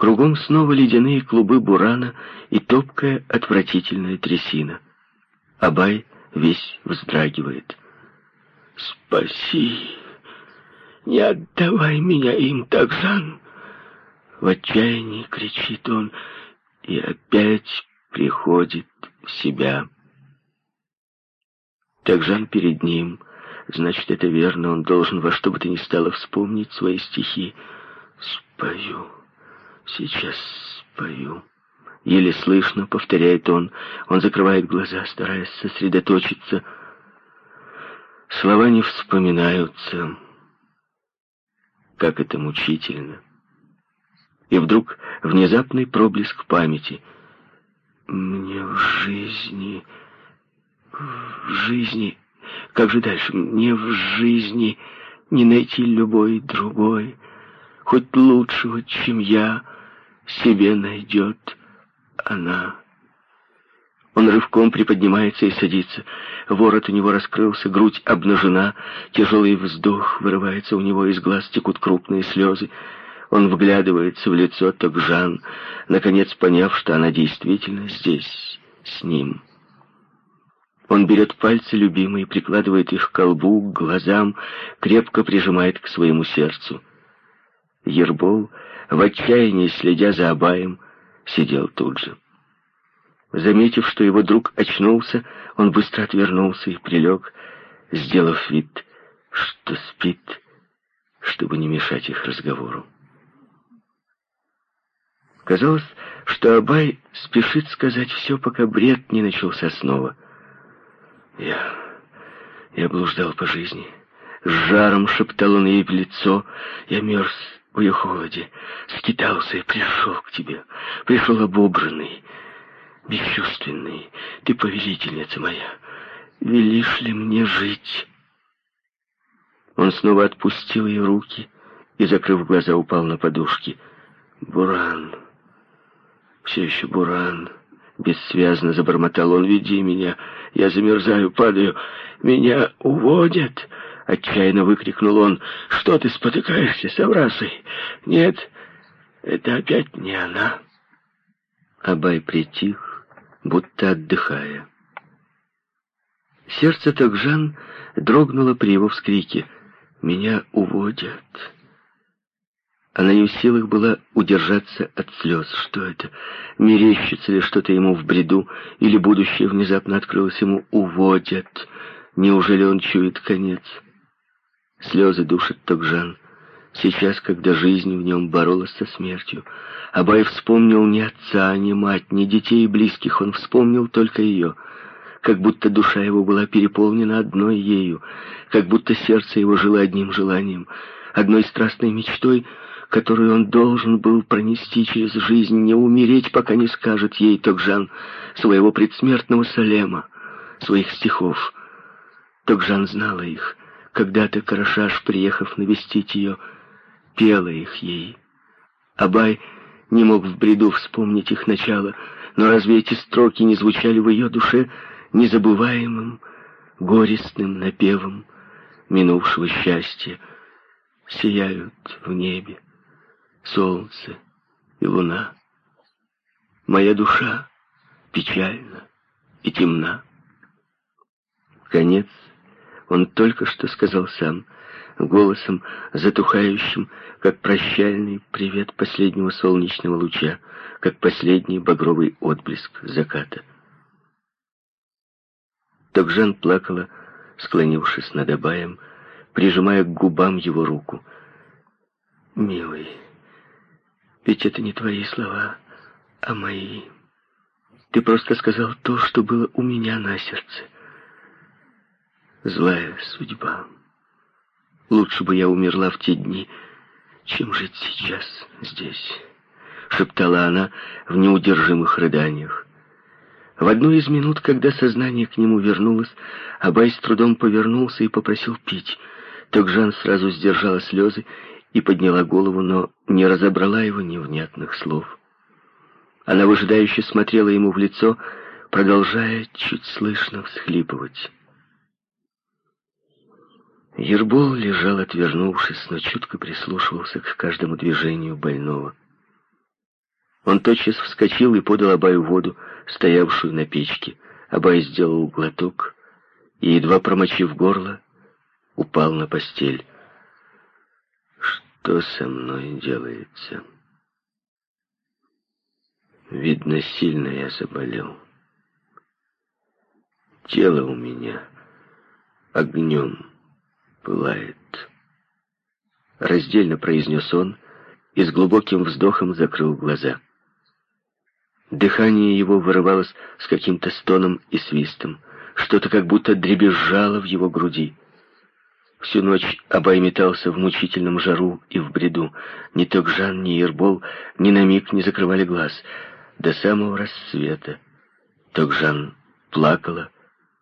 Кругом снова ледяные клубы бурана и топкая отвратительная трясина. Абай весь вздрагивает. «Спаси! Не отдавай меня им, Такзан!» В отчаянии кричит он и опять приходит в себя. Такжан перед ним. Значит, это верно, он должен во что бы то ни стало вспомнить свои стихи. «Спою, сейчас спою». Еле слышно, повторяет он. Он закрывает глаза, стараясь сосредоточиться. Слова не вспоминаются. Как это мучительно. И вдруг внезапный проблеск памяти. Мне в жизни... В жизни... Как же дальше? Мне в жизни не найти любой другой, хоть лучшего, чем я, себе найдет она. Он рывком приподнимается и садится. Ворот у него раскрылся, грудь обнажена, тяжелый вздох вырывается у него из глаз, текут крупные слезы. Он вглядывается в лицо Токжан, наконец поняв, что она действительно здесь, с ним. Он берет пальцы любимые, прикладывает их к колбу, к глазам, крепко прижимает к своему сердцу. Ербол, в отчаянии следя за Абаем, сидел тут же. Заметив, что его друг очнулся, он быстро отвернулся и прилег, сделав вид, что спит, чтобы не мешать их разговору. Казалось, что Абай спешит сказать все, пока бред не начался снова. Я... я блуждал по жизни. С жаром шептал он ей в лицо. Я мерз в ее холоде. Скитался и пришел к тебе. Пришел обобранный, бесчувственный. Ты повелительница моя. Велишь ли мне жить? Он снова отпустил ее руки и, закрыв глаза, упал на подушки. Буран. Все еще Буран. Бессвязно забормотал он. «Веди меня! Я замерзаю, падаю! Меня уводят!» Отчаянно выкрикнул он. «Что ты спотыкаешься, Саврасой? Нет, это опять не она!» Абай притих, будто отдыхая. Сердце Токжан дрогнуло при его вскрике. «Меня уводят!» Она не в силах была удержаться от слез. Что это? Мерещится ли что-то ему в бреду? Или будущее внезапно открылось ему? Уводят. Неужели он чует конец? Слезы душат Токжан. Сейчас, когда жизнь в нем боролась со смертью, Абай вспомнил ни отца, ни мать, ни детей и близких. Он вспомнил только ее. Как будто душа его была переполнена одной ею. Как будто сердце его жило одним желанием, одной страстной мечтой — которую он должен был пронести через жизнь, не умереть, пока не скажет ей Токжан своего предсмертного салема, своих стихов. Токжан знала их. Когда-то Карашаш, приехав навестить ее, пела их ей. Абай не мог в бреду вспомнить их начало, но разве эти строки не звучали в ее душе незабываемым, горестным напевом минувшего счастья? Сияют в небе солнце и луна. Моя душа печальна и темна. Конец он только что сказал сам, голосом затухающим, как прощальный привет последнего солнечного луча, как последний багровый отблеск заката. Токжан плакала, склонившись над Абаем, прижимая к губам его руку. «Милый, ведь это не твои слова, а мои. Ты просто сказал то, что было у меня на сердце. Злая судьба. Лучше бы я умерла в те дни, чем жить сейчас здесь, шептала она в неудержимых рыданиях. В одну из минут, когда сознание к нему вернулось, Абай с трудом повернулся и попросил пить. Токжан сразу сдержала слезы и подняла голову, но не разобрала его невнятных слов. Она выжидающе смотрела ему в лицо, продолжая чуть слышно всхлипывать. Ербол лежал, отвернувшись, но чутко прислушивался к каждому движению больного. Он тотчас вскочил и подал Абаю воду, стоявшую на печке. Абай сделал глоток и, едва промочив горло, упал на постель. Что со мной делается? Видно, сильно я заболел. Тело у меня огнем пылает. Раздельно произнес он и с глубоким вздохом закрыл глаза. Дыхание его вырывалось с каким-то стоном и свистом. Что-то как будто дребезжало в его груди. Всю ночь Абай метался в мучительном жару и в бреду. Ни Токжан, ни Ербол ни на миг не закрывали глаз. До самого рассвета Токжан плакала,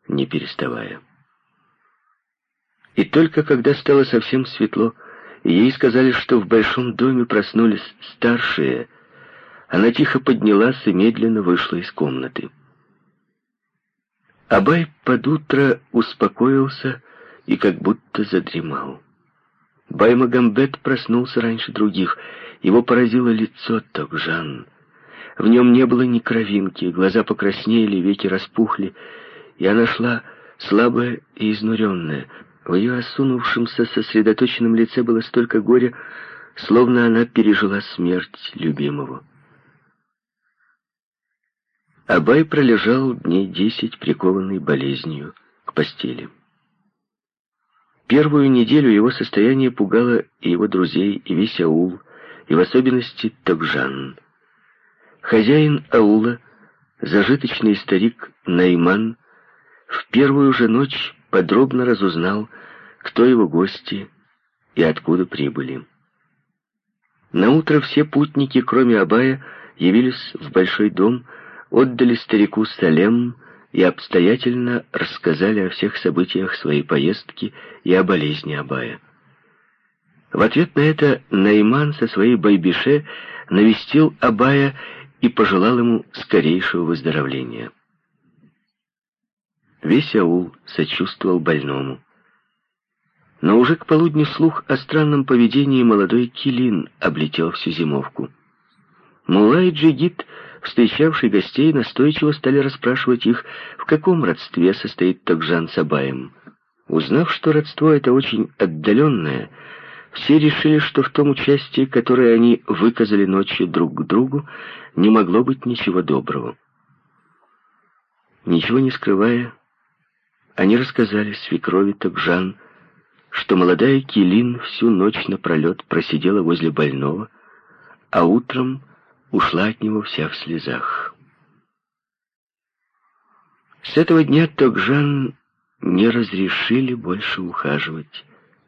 не переставая. И только когда стало совсем светло, ей сказали, что в большом доме проснулись старшие, она тихо поднялась и медленно вышла из комнаты. Абай под утро успокоился и как будто задремал. Баймагамбет проснулся раньше других. Его поразило лицо Токжан. В нем не было ни кровинки, глаза покраснели, веки распухли, и она шла слабая и изнуренная. В ее осунувшемся сосредоточенном лице было столько горя, словно она пережила смерть любимого. Абай пролежал дней десять, прикованный болезнью к постели. Первую неделю его состояние пугало и его друзей, и весь аул, и в особенности Токжан. Хозяин аула, зажиточный старик Найман, в первую же ночь подробно разузнал, кто его гости и откуда прибыли. Наутро все путники, кроме Абая, явились в большой дом, отдали старику Салем и обстоятельно рассказали о всех событиях своей поездки и о болезни Абая. В ответ на это Найман со своей Байбише навестил Абая и пожелал ему скорейшего выздоровления. Весь аул сочувствовал больному. Но уже к полудню слух о странном поведении молодой Килин облетел всю зимовку. Мулла и Джигит встречавшие гостей, настойчиво стали расспрашивать их, в каком родстве состоит Токжан с Абаем. Узнав, что родство это очень отдаленное, все решили, что в том участии, которое они выказали ночью друг к другу, не могло быть ничего доброго. Ничего не скрывая, они рассказали свекрови Токжан, что молодая Килин всю ночь напролет просидела возле больного, а утром ушла от него вся в слезах. С этого дня Токжан не разрешили больше ухаживать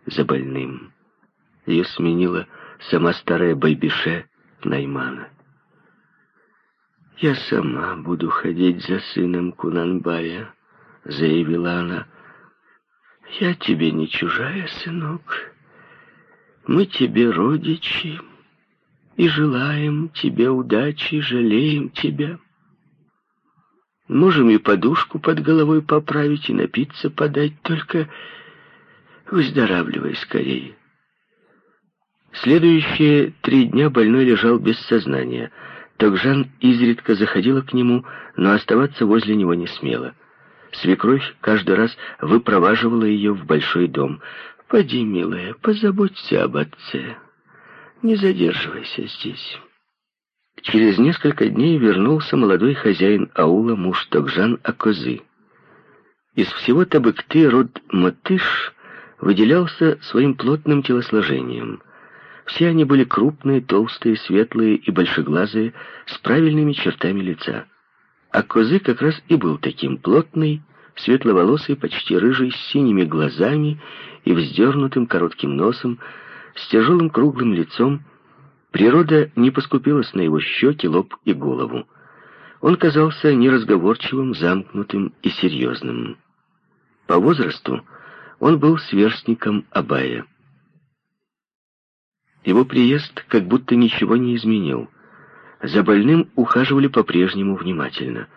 за больным. Ее сменила сама старая Байбише Наймана. «Я сама буду ходить за сыном Кунанбая», — заявила она. «Я тебе не чужая, сынок. Мы тебе родичи» и желаем тебе удачи, жалеем тебя. Можем и подушку под головой поправить, и напиться подать, только выздоравливай скорее. Следующие три дня больной лежал без сознания. Токжан изредка заходила к нему, но оставаться возле него не смела. Свекровь каждый раз выпроваживала ее в большой дом. «Поди, милая, позаботься об отце», не задерживайся здесь. Через несколько дней вернулся молодой хозяин аула муж Токжан Акозы. Из всего Табыкты род Матыш выделялся своим плотным телосложением. Все они были крупные, толстые, светлые и большеглазые, с правильными чертами лица. Акозы как раз и был таким плотный, светловолосый, почти рыжий, с синими глазами и вздернутым коротким носом, с тяжелым круглым лицом, природа не поскупилась на его щеки, лоб и голову. Он казался неразговорчивым, замкнутым и серьезным. По возрасту он был сверстником Абая. Его приезд как будто ничего не изменил. За больным ухаживали по-прежнему внимательно.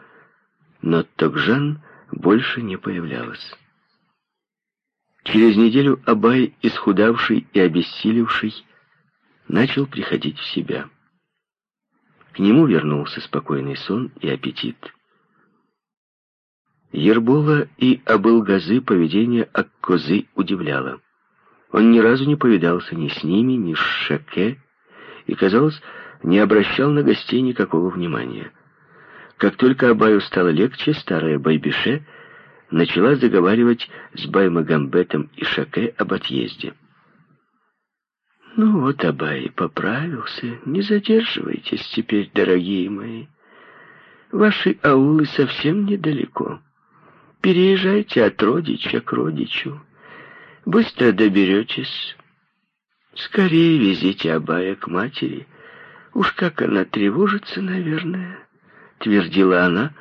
Но Токжан больше не появлялась. Через неделю Абай, исхудавший и обессилевший, начал приходить в себя. К нему вернулся спокойный сон и аппетит. Ербола и Абылгазы поведение Аккозы удивляло. Он ни разу не повидался ни с ними, ни с Шаке, и, казалось, не обращал на гостей никакого внимания. Как только Абаю стало легче, старая Байбише начала заговаривать с Баймагамбетом и Шаке об отъезде. «Ну вот, Абай поправился. Не задерживайтесь теперь, дорогие мои. Ваши аулы совсем недалеко. Переезжайте от родича к родичу. Быстро доберетесь. Скорее везите Абая к матери. Уж как она тревожится, наверное», — твердила она,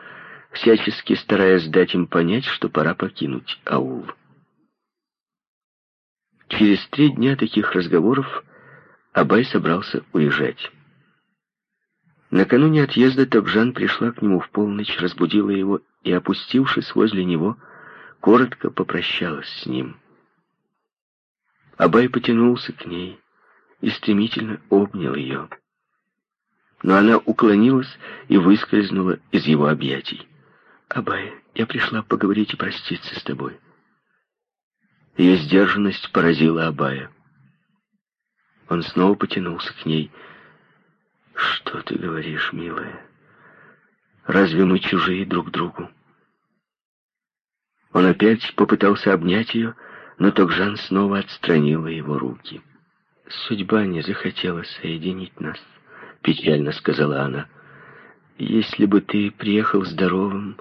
всячески стараясь дать им понять, что пора покинуть аул. Через три дня таких разговоров Абай собрался уезжать. Накануне отъезда Токжан пришла к нему в полночь, разбудила его и, опустившись возле него, коротко попрощалась с ним. Абай потянулся к ней и стремительно обнял ее. Но она уклонилась и выскользнула из его объятий. «Абай, я пришла поговорить и проститься с тобой». Ее сдержанность поразила Абая. Он снова потянулся к ней. «Что ты говоришь, милая? Разве мы чужие друг другу?» Он опять попытался обнять ее, но Токжан снова отстранила его руки. «Судьба не захотела соединить нас», — печально сказала она. «Если бы ты приехал здоровым,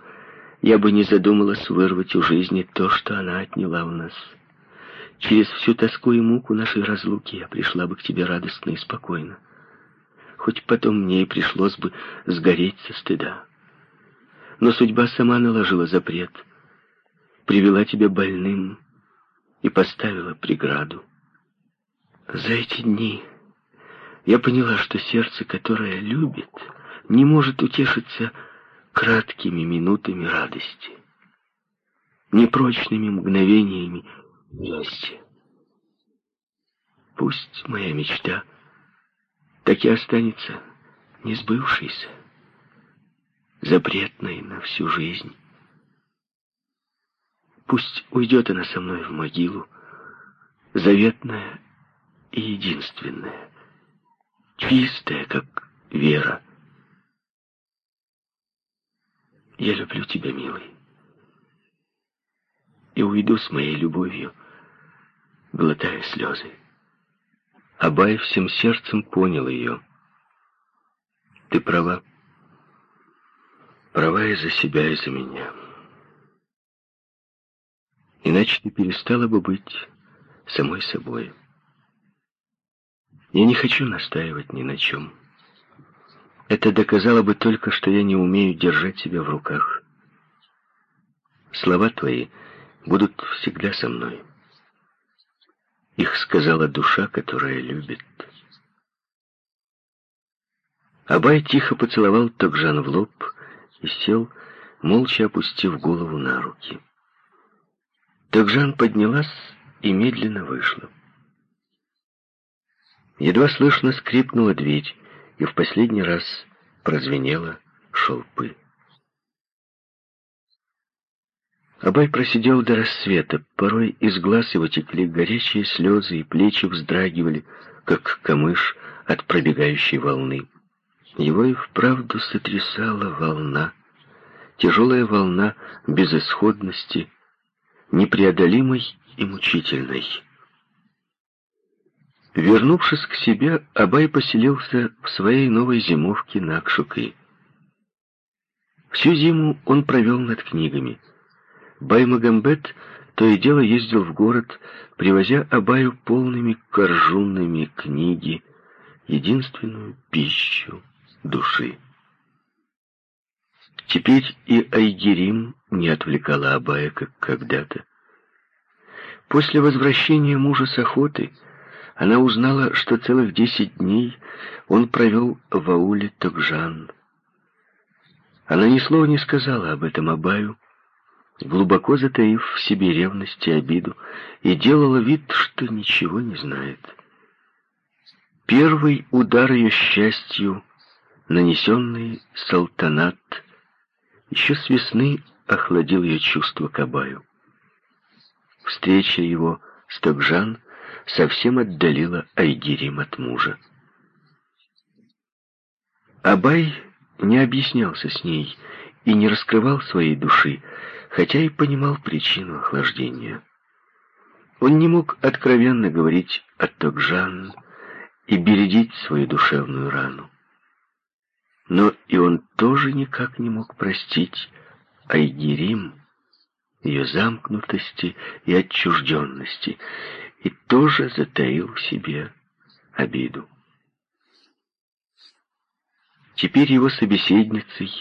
я бы не задумалась вырвать у жизни то, что она отняла у нас». Через всю тоску и муку нашей разлуки я пришла бы к тебе радостно и спокойно. Хоть потом мне и пришлось бы сгореть со стыда. Но судьба сама наложила запрет, привела тебя больным и поставила преграду. За эти дни я поняла, что сердце, которое любит, не может утешиться краткими минутами радости, непрочными мгновениями счастье. Пусть моя мечта так и останется несбывшейся, запретной на всю жизнь. Пусть уйдет она со мной в могилу, заветная и единственная, чистая, как вера. Я люблю тебя, милый, и уйду с моей любовью глотая слезы. Абай всем сердцем понял ее. Ты права. Права и за себя, и за меня. Иначе ты перестала бы быть самой собой. Я не хочу настаивать ни на чем. Это доказало бы только, что я не умею держать себя в руках. Слова твои будут всегда со мной. Их сказала душа, которая любит. Абай тихо поцеловал Токжан в лоб и сел, молча опустив голову на руки. Токжан поднялась и медленно вышла. Едва слышно скрипнула дверь, и в последний раз прозвенела шелпы. Абай просидел до рассвета. Порой из глаз его текли горячие слезы, и плечи вздрагивали, как камыш от пробегающей волны. Его и вправду сотрясала волна. Тяжелая волна безысходности, непреодолимой и мучительной. Вернувшись к себе, Абай поселился в своей новой зимовке на Акшуке. Всю зиму он провел над книгами — Баймагамбет то и дело ездил в город, привозя Абаю полными коржунами книги, единственную пищу души. Теперь и Айгерим не отвлекала Абая, как когда-то. После возвращения мужа с охоты она узнала, что целых десять дней он провел в ауле Токжан. Она ни слова не сказала об этом Абаю, глубоко затаив в себе ревность и обиду, и делала вид, что ничего не знает. Первый удар ее счастью нанесенный салтанат, еще с весны охладил ее чувство к Абаю. Встреча его с Токжан совсем отдалила Айгирим от мужа. Абай не объяснялся с ней и не раскрывал своей души, хотя и понимал причину охлаждения. Он не мог откровенно говорить о Токжан и бередить свою душевную рану. Но и он тоже никак не мог простить Айгерим, ее замкнутости и отчужденности, и тоже затаил в себе обиду. Теперь его собеседницей,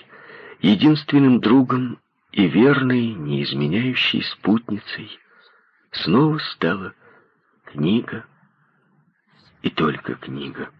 единственным другом и верной, неизменяющей спутницей, снова стала книга и только книга.